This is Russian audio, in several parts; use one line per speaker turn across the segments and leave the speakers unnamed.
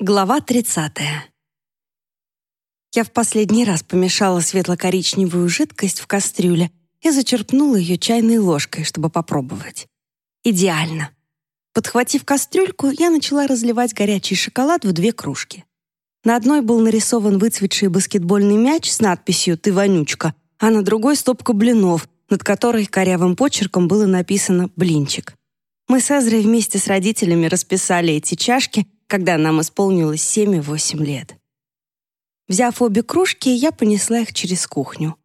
Глава 30. Я в последний раз помешала светло-коричневую жидкость в кастрюле и зачерпнула ее чайной ложкой, чтобы попробовать. Идеально. Подхватив кастрюльку, я начала разливать горячий шоколад в две кружки. На одной был нарисован выцветший баскетбольный мяч с надписью «Ты вонючка», а на другой — стопка блинов, над которой корявым почерком было написано «блинчик». Мы с Эзрой вместе с родителями расписали эти чашки — когда нам исполнилось 7-8 лет. Взяв обе кружки, я понесла их через кухню.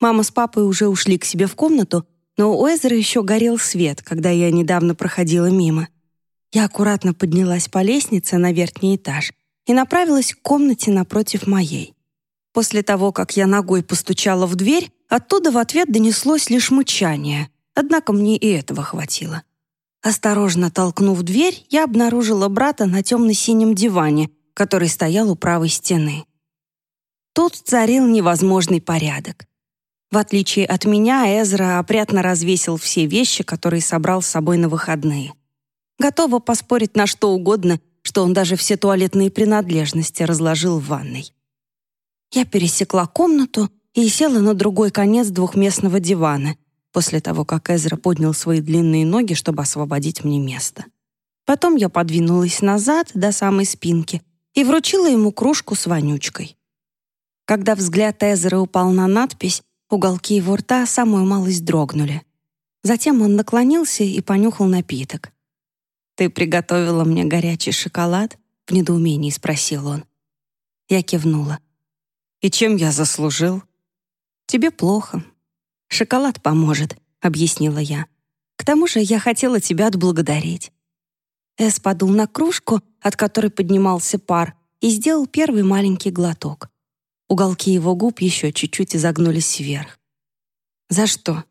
Мама с папой уже ушли к себе в комнату, но у Эзера еще горел свет, когда я недавно проходила мимо. Я аккуратно поднялась по лестнице на верхний этаж и направилась к комнате напротив моей. После того, как я ногой постучала в дверь, оттуда в ответ донеслось лишь мычание, однако мне и этого хватило. Осторожно толкнув дверь, я обнаружила брата на темно-синем диване, который стоял у правой стены. Тут царил невозможный порядок. В отличие от меня, Эзра опрятно развесил все вещи, которые собрал с собой на выходные. Готова поспорить на что угодно, что он даже все туалетные принадлежности разложил в ванной. Я пересекла комнату и села на другой конец двухместного дивана, после того, как Эзра поднял свои длинные ноги, чтобы освободить мне место. Потом я подвинулась назад до самой спинки и вручила ему кружку с вонючкой. Когда взгляд Эзера упал на надпись, уголки его рта самую малость дрогнули. Затем он наклонился и понюхал напиток. «Ты приготовила мне горячий шоколад?» — в недоумении спросил он. Я кивнула. «И чем я заслужил?» «Тебе плохо. «Шоколад поможет», — объяснила я. «К тому же я хотела тебя отблагодарить». Эс подул на кружку, от которой поднимался пар, и сделал первый маленький глоток. Уголки его губ еще чуть-чуть изогнулись вверх. «За что?»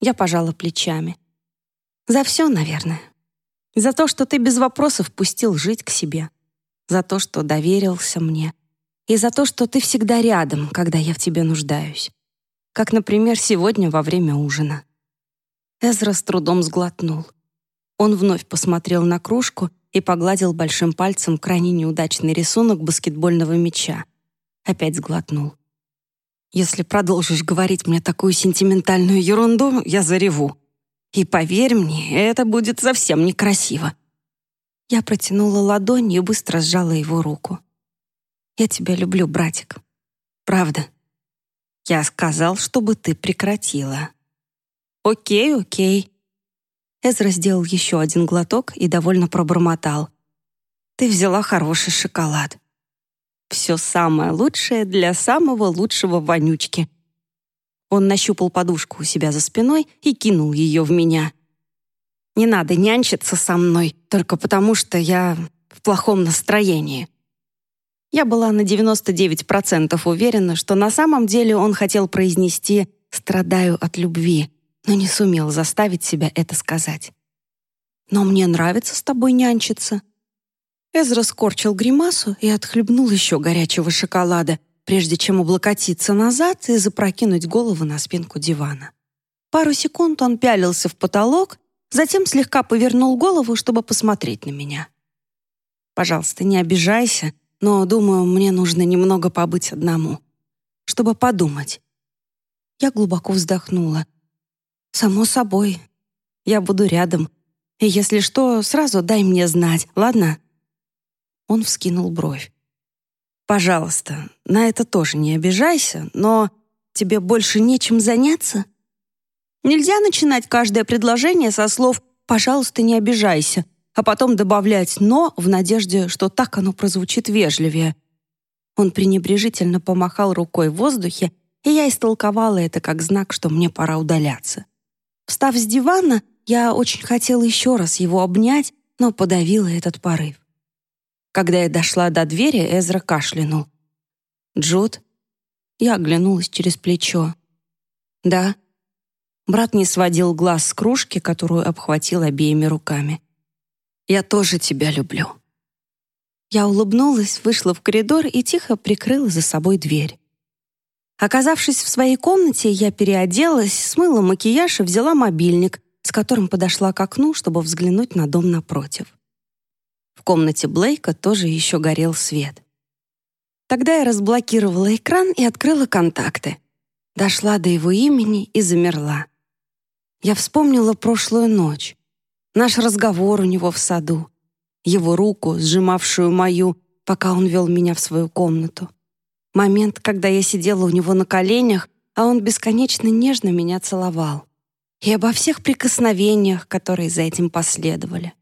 Я пожала плечами. «За все, наверное. За то, что ты без вопросов пустил жить к себе. За то, что доверился мне. И за то, что ты всегда рядом, когда я в тебе нуждаюсь как, например, сегодня во время ужина. Эзра с трудом сглотнул. Он вновь посмотрел на кружку и погладил большим пальцем крайне неудачный рисунок баскетбольного мяча. Опять сглотнул. «Если продолжишь говорить мне такую сентиментальную ерунду, я зареву. И поверь мне, это будет совсем некрасиво». Я протянула ладонь и быстро сжала его руку. «Я тебя люблю, братик. Правда». Я сказал, чтобы ты прекратила. Окей, окей. Эзра сделал еще один глоток и довольно пробормотал. Ты взяла хороший шоколад. Все самое лучшее для самого лучшего вонючки. Он нащупал подушку у себя за спиной и кинул ее в меня. Не надо нянчиться со мной только потому, что я в плохом настроении. Я была на 99% уверена, что на самом деле он хотел произнести «страдаю от любви», но не сумел заставить себя это сказать. «Но мне нравится с тобой нянчиться». Эзра скорчил гримасу и отхлебнул еще горячего шоколада, прежде чем облокотиться назад и запрокинуть голову на спинку дивана. Пару секунд он пялился в потолок, затем слегка повернул голову, чтобы посмотреть на меня. «Пожалуйста, не обижайся», но, думаю, мне нужно немного побыть одному, чтобы подумать. Я глубоко вздохнула. «Само собой. Я буду рядом. И если что, сразу дай мне знать, ладно?» Он вскинул бровь. «Пожалуйста, на это тоже не обижайся, но тебе больше нечем заняться?» Нельзя начинать каждое предложение со слов «пожалуйста, не обижайся», а потом добавлять «но» в надежде, что так оно прозвучит вежливее. Он пренебрежительно помахал рукой в воздухе, и я истолковала это как знак, что мне пора удаляться. Встав с дивана, я очень хотела еще раз его обнять, но подавила этот порыв. Когда я дошла до двери, Эзра кашлянул. «Джуд?» Я оглянулась через плечо. «Да». Брат не сводил глаз с кружки, которую обхватил обеими руками. Я тоже тебя люблю». Я улыбнулась, вышла в коридор и тихо прикрыла за собой дверь. Оказавшись в своей комнате, я переоделась, смыла макияж и взяла мобильник, с которым подошла к окну, чтобы взглянуть на дом напротив. В комнате Блейка тоже еще горел свет. Тогда я разблокировала экран и открыла контакты. Дошла до его имени и замерла. Я вспомнила прошлую ночь. Наш разговор у него в саду. Его руку, сжимавшую мою, пока он вел меня в свою комнату. Момент, когда я сидела у него на коленях, а он бесконечно нежно меня целовал. И обо всех прикосновениях, которые за этим последовали.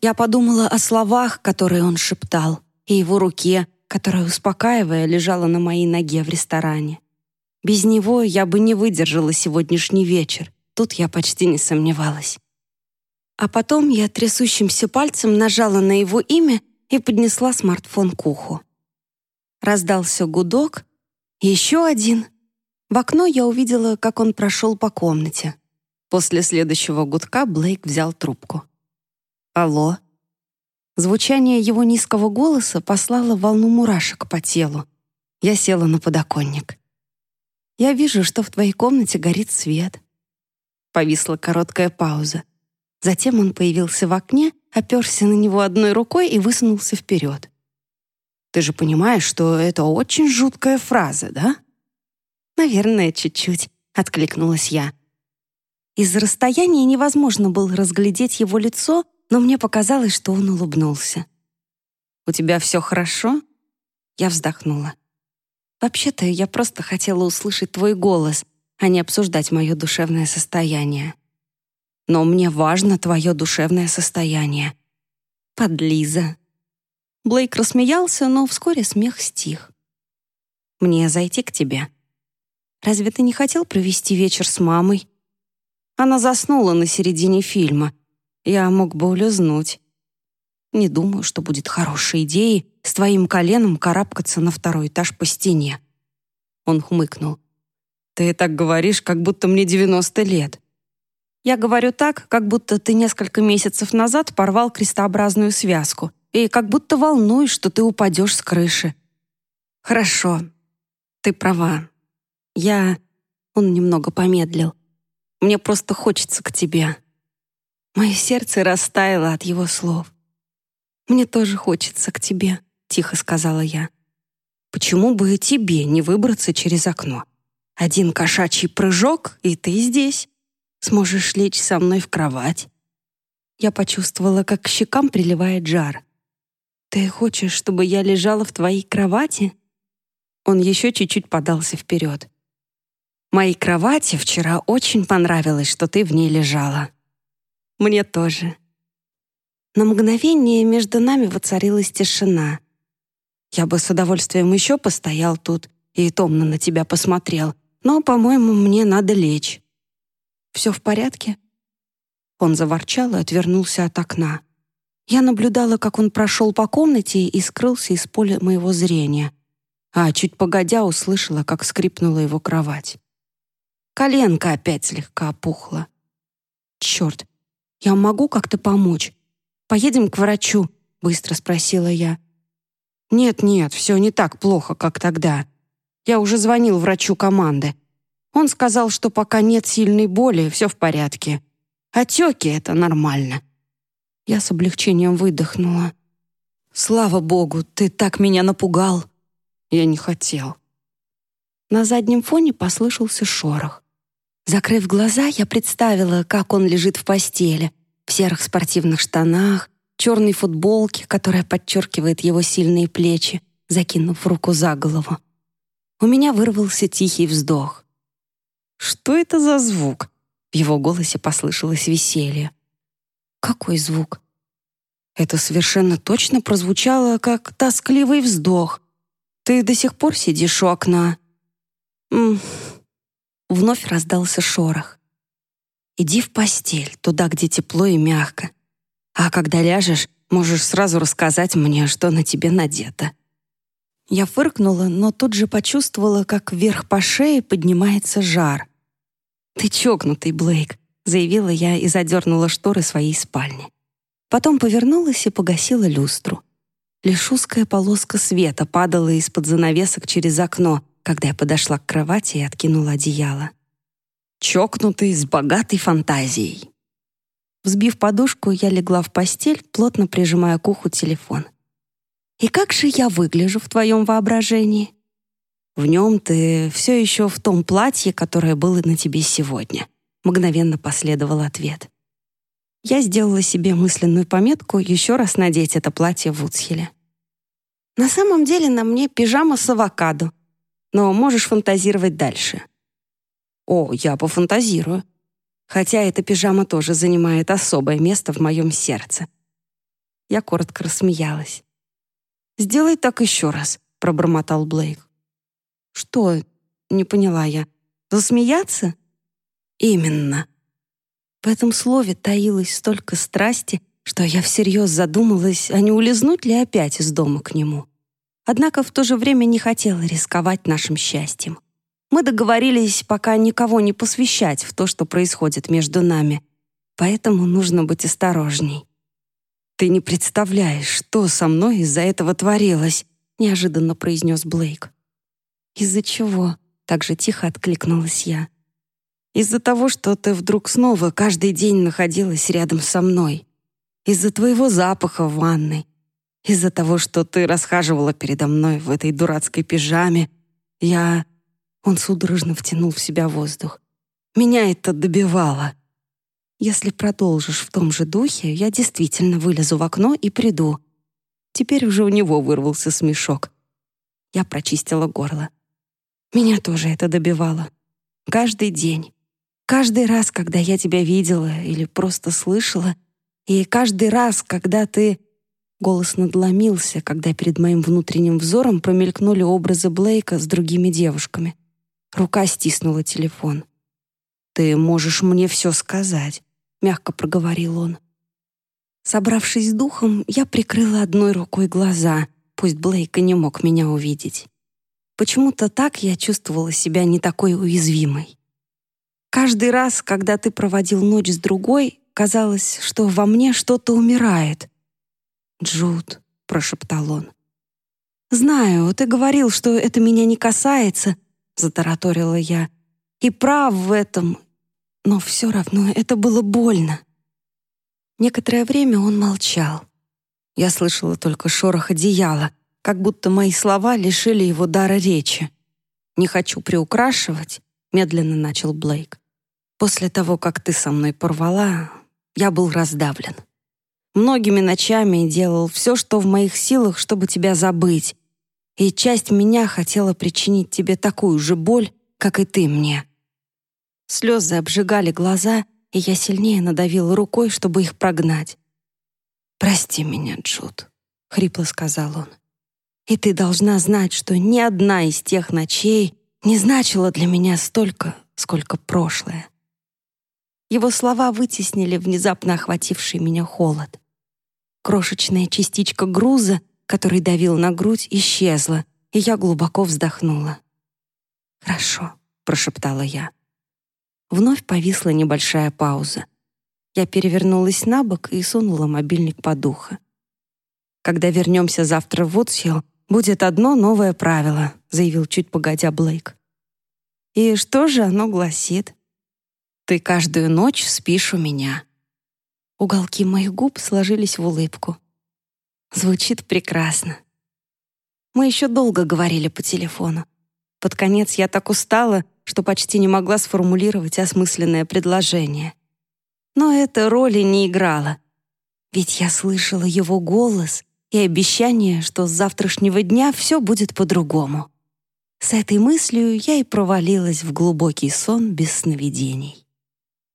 Я подумала о словах, которые он шептал, и его руке, которая, успокаивая, лежала на моей ноге в ресторане. Без него я бы не выдержала сегодняшний вечер. Тут я почти не сомневалась. А потом я трясущимся пальцем нажала на его имя и поднесла смартфон к уху. Раздался гудок, еще один. В окно я увидела, как он прошел по комнате. После следующего гудка Блейк взял трубку. «Алло?» Звучание его низкого голоса послало волну мурашек по телу. Я села на подоконник. «Я вижу, что в твоей комнате горит свет». Повисла короткая пауза. Затем он появился в окне, оперся на него одной рукой и высунулся вперед. «Ты же понимаешь, что это очень жуткая фраза, да?» «Наверное, чуть-чуть», — откликнулась я. Из расстояния невозможно было разглядеть его лицо, но мне показалось, что он улыбнулся. «У тебя все хорошо?» Я вздохнула. «Вообще-то я просто хотела услышать твой голос, а не обсуждать мое душевное состояние. Но мне важно твое душевное состояние. Подлиза». Блейк рассмеялся, но вскоре смех стих. «Мне зайти к тебе?» Разве ты не хотел провести вечер с мамой?» Она заснула на середине фильма. Я мог бы улизнуть. Не думаю, что будет хорошей идеей с твоим коленом карабкаться на второй этаж по стене. Он хмыкнул. Ты так говоришь, как будто мне 90 лет. Я говорю так, как будто ты несколько месяцев назад порвал крестообразную связку и как будто волнуешь, что ты упадешь с крыши. Хорошо, ты права. Я...» Он немного помедлил. «Мне просто хочется к тебе». Мое сердце растаяло от его слов. «Мне тоже хочется к тебе», — тихо сказала я. «Почему бы и тебе не выбраться через окно? Один кошачий прыжок, и ты здесь. Сможешь лечь со мной в кровать». Я почувствовала, как к щекам приливает жар. «Ты хочешь, чтобы я лежала в твоей кровати?» Он еще чуть-чуть подался вперед. Моей кровати вчера очень понравилось, что ты в ней лежала. Мне тоже. На мгновение между нами воцарилась тишина. Я бы с удовольствием еще постоял тут и томно на тебя посмотрел, но, по-моему, мне надо лечь. Все в порядке? Он заворчал и отвернулся от окна. Я наблюдала, как он прошел по комнате и скрылся из поля моего зрения, а чуть погодя услышала, как скрипнула его кровать. Коленка опять слегка опухла. «Черт, я могу как-то помочь? Поедем к врачу?» — быстро спросила я. «Нет-нет, все не так плохо, как тогда. Я уже звонил врачу команды. Он сказал, что пока нет сильной боли, все в порядке. Отеки — это нормально». Я с облегчением выдохнула. «Слава богу, ты так меня напугал!» Я не хотел. На заднем фоне послышался шорох. Закрыв глаза, я представила, как он лежит в постели, в серых спортивных штанах, черной футболке, которая подчеркивает его сильные плечи, закинув руку за голову. У меня вырвался тихий вздох. «Что это за звук?» В его голосе послышалось веселье. «Какой звук?» Это совершенно точно прозвучало, как тоскливый вздох. «Ты до сих пор сидишь у окна?» «М Вновь раздался шорох. «Иди в постель, туда, где тепло и мягко. А когда ляжешь, можешь сразу рассказать мне, что на тебе надето». Я фыркнула, но тут же почувствовала, как вверх по шее поднимается жар. «Ты чокнутый, Блейк», — заявила я и задернула шторы своей спальни. Потом повернулась и погасила люстру. Лишь узкая полоска света падала из-под занавесок через окно, когда я подошла к кровати и откинула одеяло. Чокнутый с богатой фантазией. Взбив подушку, я легла в постель, плотно прижимая к уху телефон. «И как же я выгляжу в твоем воображении?» «В нем ты все еще в том платье, которое было на тебе сегодня», — мгновенно последовал ответ. Я сделала себе мысленную пометку еще раз надеть это платье в Уцхеле. На самом деле на мне пижама с авокадо, но можешь фантазировать дальше. О, я пофантазирую. Хотя эта пижама тоже занимает особое место в моем сердце. Я коротко рассмеялась. «Сделай так еще раз», — пробормотал Блейк. «Что?» — не поняла я. «Засмеяться?» «Именно». В этом слове таилось столько страсти, что я всерьез задумалась, а не улизнуть ли опять из дома к нему. Однако в то же время не хотела рисковать нашим счастьем. Мы договорились пока никого не посвящать в то, что происходит между нами, поэтому нужно быть осторожней. «Ты не представляешь, что со мной из-за этого творилось», — неожиданно произнес Блейк. «Из-за чего?» — так же тихо откликнулась я. «Из-за того, что ты вдруг снова каждый день находилась рядом со мной. Из-за твоего запаха в ванной. Из-за того, что ты расхаживала передо мной в этой дурацкой пижаме. Я...» Он судорожно втянул в себя воздух. «Меня это добивало». «Если продолжишь в том же духе, я действительно вылезу в окно и приду». Теперь уже у него вырвался смешок. Я прочистила горло. Меня тоже это добивало. Каждый день. Каждый раз, когда я тебя видела или просто слышала. И каждый раз, когда ты... Голос надломился, когда перед моим внутренним взором промелькнули образы Блейка с другими девушками. Рука стиснула телефон. «Ты можешь мне все сказать», — мягко проговорил он. Собравшись с духом, я прикрыла одной рукой глаза, пусть Блейк и не мог меня увидеть. Почему-то так я чувствовала себя не такой уязвимой. Каждый раз, когда ты проводил ночь с другой, казалось, что во мне что-то умирает. «Джуд», — прошептал он. «Знаю, ты говорил, что это меня не касается, — затараторила я. «И прав в этом, но все равно это было больно». Некоторое время он молчал. Я слышала только шорох одеяла, как будто мои слова лишили его дара речи. «Не хочу приукрашивать», — медленно начал Блейк. «После того, как ты со мной порвала, я был раздавлен. Многими ночами делал все, что в моих силах, чтобы тебя забыть, и часть меня хотела причинить тебе такую же боль, как и ты мне. Слезы обжигали глаза, и я сильнее надавила рукой, чтобы их прогнать. «Прости меня, Джуд», — хрипло сказал он. «И ты должна знать, что ни одна из тех ночей не значила для меня столько, сколько прошлое». Его слова вытеснили внезапно охвативший меня холод. Крошечная частичка груза — который давил на грудь, исчезла, и я глубоко вздохнула. «Хорошо», — прошептала я. Вновь повисла небольшая пауза. Я перевернулась на бок и сунула мобильник под ухо. «Когда вернемся завтра в Вудсхилл, будет одно новое правило», заявил чуть погодя Блейк. «И что же оно гласит?» «Ты каждую ночь спишь у меня». Уголки моих губ сложились в улыбку. Звучит прекрасно. Мы еще долго говорили по телефону. Под конец я так устала, что почти не могла сформулировать осмысленное предложение. Но это роли не играла. Ведь я слышала его голос и обещание, что с завтрашнего дня все будет по-другому. С этой мыслью я и провалилась в глубокий сон без сновидений.